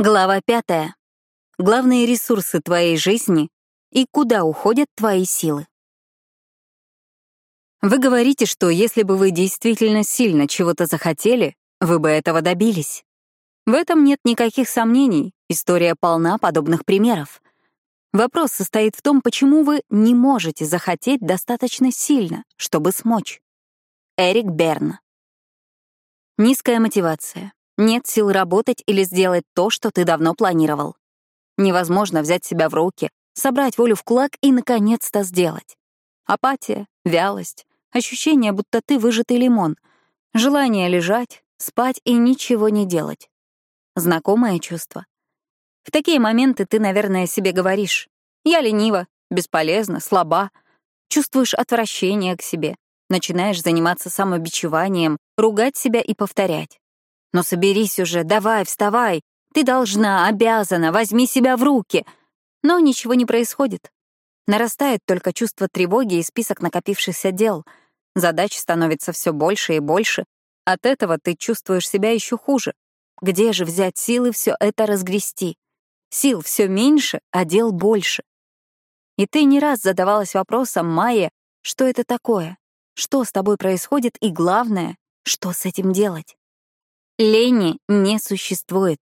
Глава пятая. Главные ресурсы твоей жизни и куда уходят твои силы. Вы говорите, что если бы вы действительно сильно чего-то захотели, вы бы этого добились. В этом нет никаких сомнений, история полна подобных примеров. Вопрос состоит в том, почему вы не можете захотеть достаточно сильно, чтобы смочь. Эрик Берн. Низкая мотивация. Нет сил работать или сделать то, что ты давно планировал. Невозможно взять себя в руки, собрать волю в кулак и, наконец-то, сделать. Апатия, вялость, ощущение, будто ты выжатый лимон, желание лежать, спать и ничего не делать. Знакомое чувство. В такие моменты ты, наверное, себе говоришь «Я ленива, бесполезна, слаба». Чувствуешь отвращение к себе, начинаешь заниматься самобичеванием, ругать себя и повторять. Но соберись уже, давай, вставай. Ты должна, обязана, возьми себя в руки. Но ничего не происходит. Нарастает только чувство тревоги и список накопившихся дел. Задач становится все больше и больше. От этого ты чувствуешь себя еще хуже. Где же взять силы все это разгрести? Сил все меньше, а дел больше. И ты не раз задавалась вопросом, Майя, что это такое? Что с тобой происходит и, главное, что с этим делать? Лени не существует.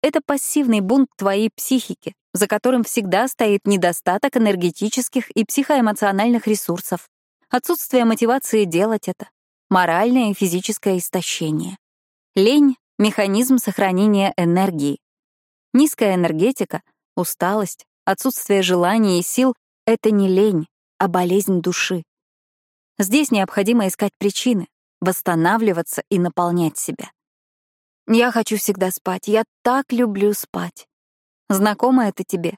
Это пассивный бунт твоей психики, за которым всегда стоит недостаток энергетических и психоэмоциональных ресурсов, отсутствие мотивации делать это, моральное и физическое истощение. Лень — механизм сохранения энергии. Низкая энергетика, усталость, отсутствие желания и сил — это не лень, а болезнь души. Здесь необходимо искать причины, восстанавливаться и наполнять себя. Я хочу всегда спать. Я так люблю спать. Знакомо это тебе?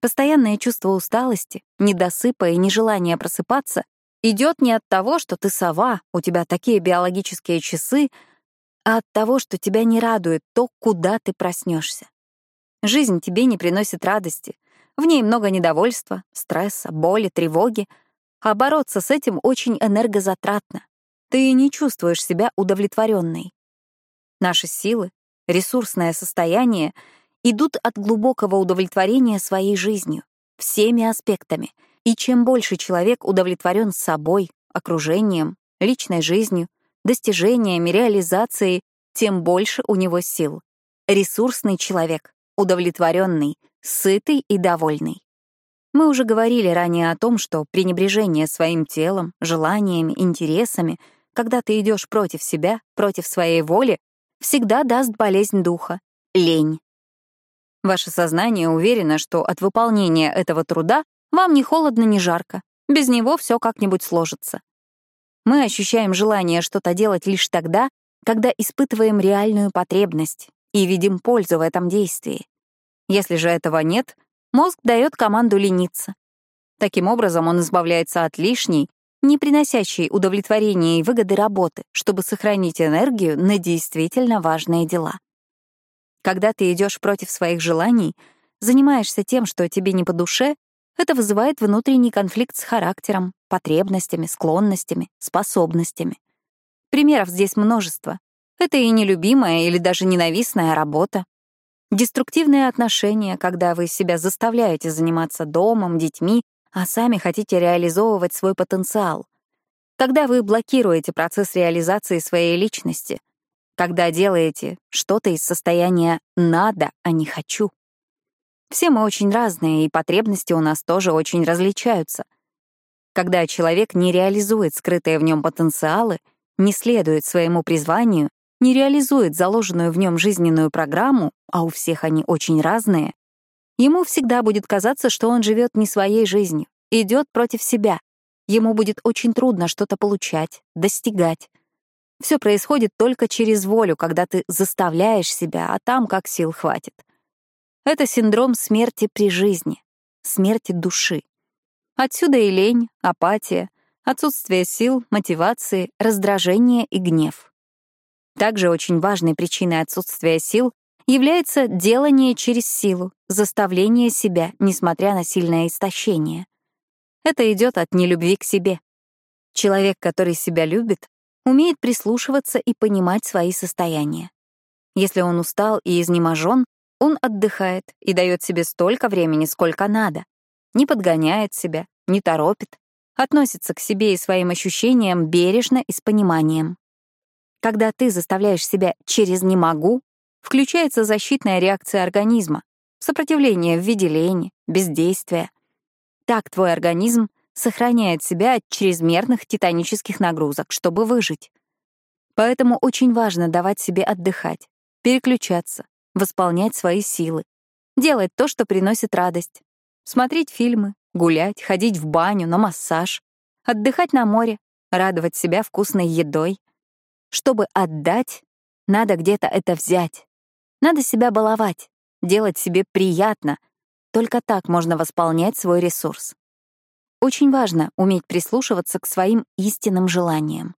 Постоянное чувство усталости, недосыпа и нежелание просыпаться идет не от того, что ты сова, у тебя такие биологические часы, а от того, что тебя не радует то, куда ты проснешься. Жизнь тебе не приносит радости. В ней много недовольства, стресса, боли, тревоги. А бороться с этим очень энергозатратно. Ты не чувствуешь себя удовлетворенной. Наши силы, ресурсное состояние идут от глубокого удовлетворения своей жизнью, всеми аспектами. И чем больше человек удовлетворен собой, окружением, личной жизнью, достижениями, реализацией, тем больше у него сил. Ресурсный человек, удовлетворенный, сытый и довольный. Мы уже говорили ранее о том, что пренебрежение своим телом, желаниями, интересами, когда ты идешь против себя, против своей воли, всегда даст болезнь духа — лень. Ваше сознание уверено, что от выполнения этого труда вам ни холодно, ни жарко. Без него все как-нибудь сложится. Мы ощущаем желание что-то делать лишь тогда, когда испытываем реальную потребность и видим пользу в этом действии. Если же этого нет, мозг дает команду лениться. Таким образом, он избавляется от лишней, не приносящей удовлетворения и выгоды работы, чтобы сохранить энергию на действительно важные дела. Когда ты идешь против своих желаний, занимаешься тем, что тебе не по душе, это вызывает внутренний конфликт с характером, потребностями, склонностями, способностями. Примеров здесь множество. Это и нелюбимая или даже ненавистная работа. Деструктивные отношения, когда вы себя заставляете заниматься домом, детьми, а сами хотите реализовывать свой потенциал. Когда вы блокируете процесс реализации своей личности, когда делаете что-то из состояния «надо», а не «хочу». Все мы очень разные, и потребности у нас тоже очень различаются. Когда человек не реализует скрытые в нем потенциалы, не следует своему призванию, не реализует заложенную в нем жизненную программу, а у всех они очень разные, Ему всегда будет казаться, что он живет не своей жизнью, идет против себя. Ему будет очень трудно что-то получать, достигать. Все происходит только через волю, когда ты заставляешь себя, а там как сил хватит. Это синдром смерти при жизни, смерти души. Отсюда и лень, апатия, отсутствие сил, мотивации, раздражение и гнев. Также очень важной причиной отсутствия сил является делание через силу, заставление себя, несмотря на сильное истощение. Это идет от нелюбви к себе. Человек, который себя любит, умеет прислушиваться и понимать свои состояния. Если он устал и изнеможен, Он отдыхает и дает себе столько времени, сколько надо. Не подгоняет себя, не торопит, относится к себе и своим ощущениям бережно и с пониманием. Когда ты заставляешь себя через «не могу», включается защитная реакция организма, сопротивление в виде лени, бездействия. Так твой организм сохраняет себя от чрезмерных титанических нагрузок, чтобы выжить. Поэтому очень важно давать себе отдыхать, переключаться, восполнять свои силы, делать то, что приносит радость, смотреть фильмы, гулять, ходить в баню, на массаж, отдыхать на море, радовать себя вкусной едой. Чтобы отдать, надо где-то это взять. Надо себя баловать, делать себе приятно. Только так можно восполнять свой ресурс. Очень важно уметь прислушиваться к своим истинным желаниям.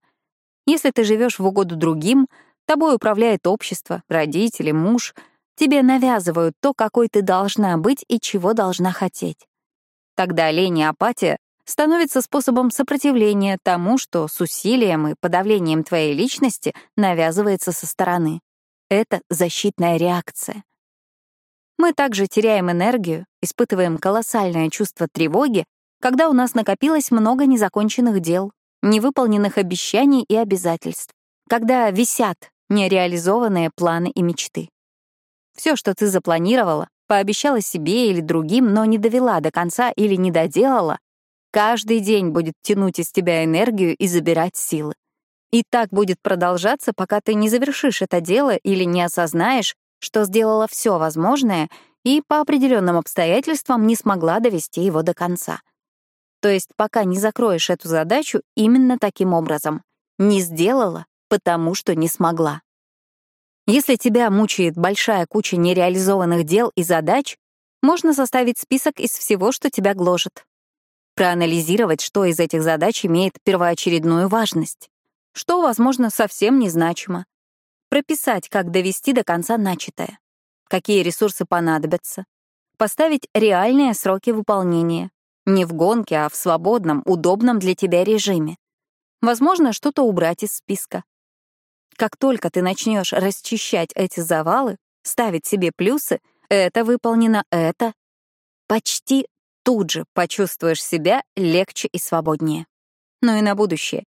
Если ты живешь в угоду другим, тобой управляет общество, родители, муж, тебе навязывают то, какой ты должна быть и чего должна хотеть. Тогда лень и апатия становится способом сопротивления тому, что с усилием и подавлением твоей личности навязывается со стороны. Это защитная реакция. Мы также теряем энергию, испытываем колоссальное чувство тревоги, когда у нас накопилось много незаконченных дел, невыполненных обещаний и обязательств, когда висят нереализованные планы и мечты. Все, что ты запланировала, пообещала себе или другим, но не довела до конца или не доделала, каждый день будет тянуть из тебя энергию и забирать силы. И так будет продолжаться, пока ты не завершишь это дело или не осознаешь, что сделала все возможное и по определенным обстоятельствам не смогла довести его до конца. То есть пока не закроешь эту задачу именно таким образом. Не сделала, потому что не смогла. Если тебя мучает большая куча нереализованных дел и задач, можно составить список из всего, что тебя гложет. Проанализировать, что из этих задач имеет первоочередную важность, что, возможно, совсем незначимо. Прописать, как довести до конца начатое, какие ресурсы понадобятся, поставить реальные сроки выполнения, не в гонке, а в свободном, удобном для тебя режиме. Возможно, что-то убрать из списка, как только ты начнешь расчищать эти завалы, ставить себе плюсы, это выполнено, это, почти тут же почувствуешь себя легче и свободнее. Но и на будущее.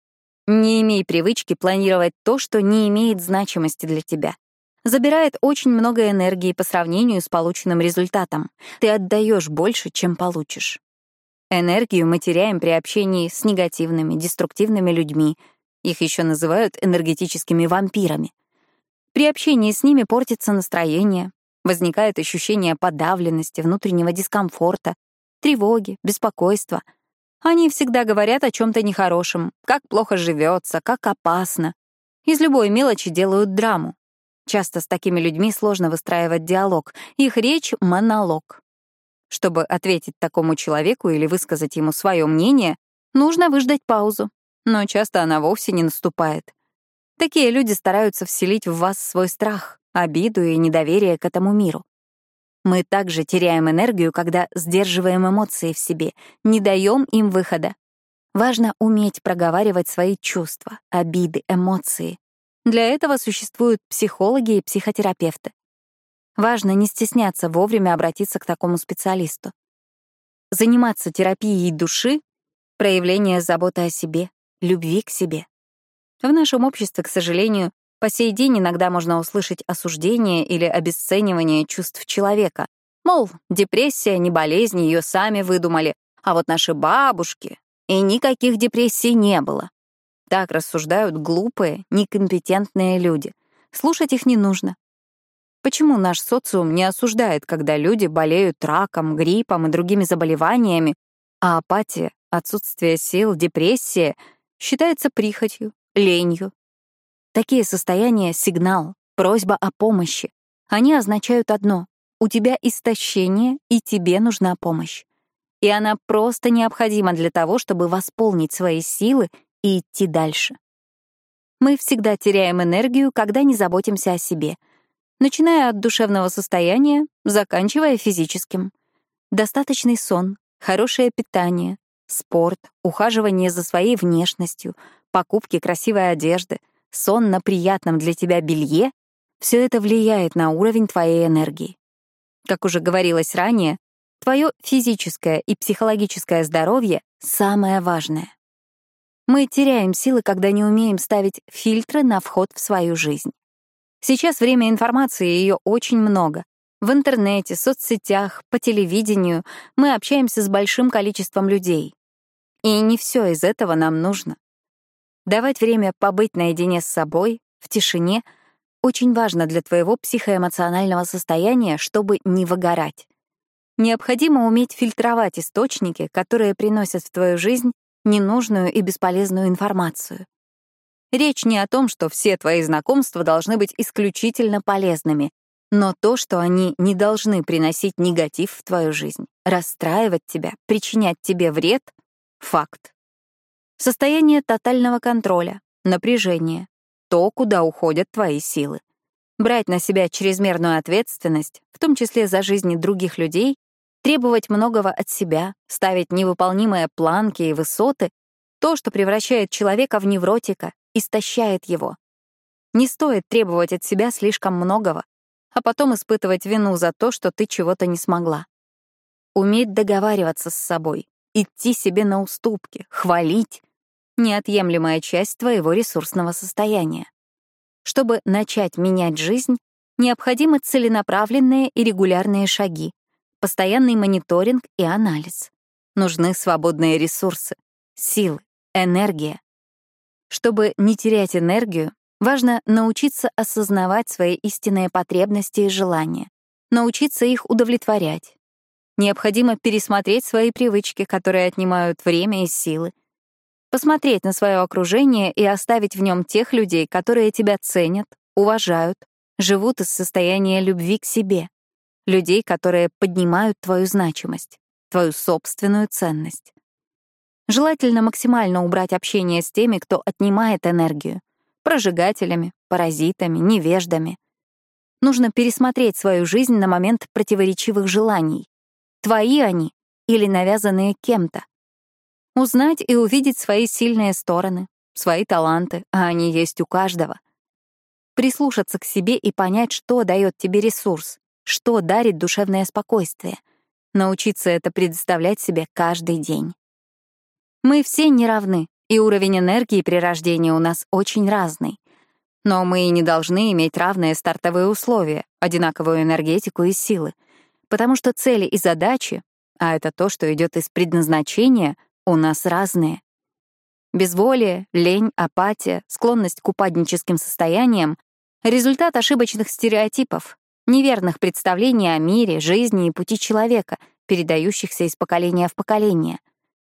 Не имей привычки планировать то, что не имеет значимости для тебя. Забирает очень много энергии по сравнению с полученным результатом. Ты отдаешь больше, чем получишь. Энергию мы теряем при общении с негативными, деструктивными людьми, их еще называют энергетическими вампирами. При общении с ними портится настроение, возникает ощущение подавленности, внутреннего дискомфорта, тревоги, беспокойства. Они всегда говорят о чем то нехорошем, как плохо живется, как опасно. Из любой мелочи делают драму. Часто с такими людьми сложно выстраивать диалог, их речь — монолог. Чтобы ответить такому человеку или высказать ему свое мнение, нужно выждать паузу, но часто она вовсе не наступает. Такие люди стараются вселить в вас свой страх, обиду и недоверие к этому миру. Мы также теряем энергию, когда сдерживаем эмоции в себе, не даем им выхода. Важно уметь проговаривать свои чувства, обиды, эмоции. Для этого существуют психологи и психотерапевты. Важно не стесняться вовремя обратиться к такому специалисту. Заниматься терапией души — проявление заботы о себе, любви к себе. В нашем обществе, к сожалению, по сей день иногда можно услышать осуждение или обесценивание чувств человека. Мол, депрессия не болезнь, ее сами выдумали, а вот наши бабушки, и никаких депрессий не было. Так рассуждают глупые, некомпетентные люди. Слушать их не нужно. Почему наш социум не осуждает, когда люди болеют раком, гриппом и другими заболеваниями, а апатия, отсутствие сил, депрессия — считается прихотью, ленью. Такие состояния — сигнал, просьба о помощи. Они означают одно — у тебя истощение, и тебе нужна помощь. И она просто необходима для того, чтобы восполнить свои силы и идти дальше. Мы всегда теряем энергию, когда не заботимся о себе, начиная от душевного состояния, заканчивая физическим. Достаточный сон, хорошее питание, Спорт, ухаживание за своей внешностью, покупки красивой одежды, сон на приятном для тебя белье — все это влияет на уровень твоей энергии. Как уже говорилось ранее, твое физическое и психологическое здоровье — самое важное. Мы теряем силы, когда не умеем ставить фильтры на вход в свою жизнь. Сейчас время информации, ее очень много. В интернете, соцсетях, по телевидению мы общаемся с большим количеством людей. И не все из этого нам нужно. Давать время побыть наедине с собой, в тишине, очень важно для твоего психоэмоционального состояния, чтобы не выгорать. Необходимо уметь фильтровать источники, которые приносят в твою жизнь ненужную и бесполезную информацию. Речь не о том, что все твои знакомства должны быть исключительно полезными, но то, что они не должны приносить негатив в твою жизнь, расстраивать тебя, причинять тебе вред — факт. Состояние тотального контроля, напряжение — то, куда уходят твои силы. Брать на себя чрезмерную ответственность, в том числе за жизни других людей, требовать многого от себя, ставить невыполнимые планки и высоты — то, что превращает человека в невротика, истощает его. Не стоит требовать от себя слишком многого, а потом испытывать вину за то, что ты чего-то не смогла. Уметь договариваться с собой, идти себе на уступки, хвалить — неотъемлемая часть твоего ресурсного состояния. Чтобы начать менять жизнь, необходимы целенаправленные и регулярные шаги, постоянный мониторинг и анализ. Нужны свободные ресурсы, силы, энергия. Чтобы не терять энергию, Важно научиться осознавать свои истинные потребности и желания, научиться их удовлетворять. Необходимо пересмотреть свои привычки, которые отнимают время и силы. Посмотреть на свое окружение и оставить в нем тех людей, которые тебя ценят, уважают, живут из состояния любви к себе. Людей, которые поднимают твою значимость, твою собственную ценность. Желательно максимально убрать общение с теми, кто отнимает энергию, прожигателями, паразитами, невеждами. Нужно пересмотреть свою жизнь на момент противоречивых желаний. Твои они или навязанные кем-то. Узнать и увидеть свои сильные стороны, свои таланты, а они есть у каждого. Прислушаться к себе и понять, что дает тебе ресурс, что дарит душевное спокойствие. Научиться это предоставлять себе каждый день. Мы все не равны, и уровень энергии при рождении у нас очень разный. Но мы и не должны иметь равные стартовые условия, одинаковую энергетику и силы, потому что цели и задачи, а это то, что идет из предназначения, у нас разные. Безволие, лень, апатия, склонность к упадническим состояниям — результат ошибочных стереотипов, неверных представлений о мире, жизни и пути человека, передающихся из поколения в поколение.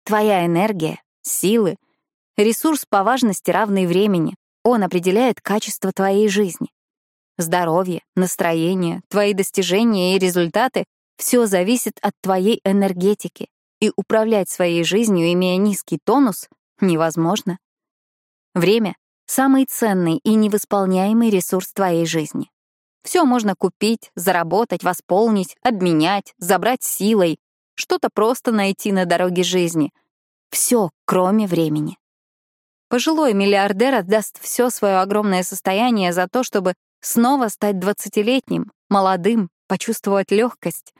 Твоя энергия, силы — Ресурс по важности равный времени. Он определяет качество твоей жизни. Здоровье, настроение, твои достижения и результаты — все зависит от твоей энергетики, и управлять своей жизнью, имея низкий тонус, невозможно. Время — самый ценный и невосполняемый ресурс твоей жизни. Все можно купить, заработать, восполнить, обменять, забрать силой, что-то просто найти на дороге жизни. Все, кроме времени. Пожилой миллиардер отдаст все свое огромное состояние за то, чтобы снова стать двадцатилетним, молодым, почувствовать легкость.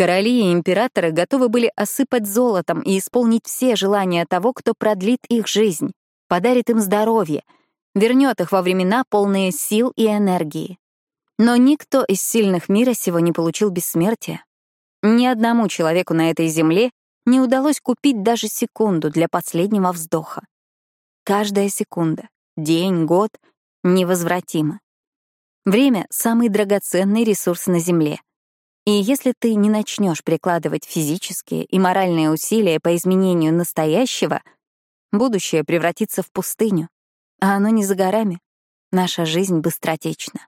Короли и императоры готовы были осыпать золотом и исполнить все желания того, кто продлит их жизнь, подарит им здоровье, вернет их во времена, полные сил и энергии. Но никто из сильных мира сего не получил бессмертия. Ни одному человеку на этой земле не удалось купить даже секунду для последнего вздоха. Каждая секунда, день, год невозвратима. Время — самый драгоценный ресурс на Земле. И если ты не начнешь прикладывать физические и моральные усилия по изменению настоящего, будущее превратится в пустыню, а оно не за горами. Наша жизнь быстротечна.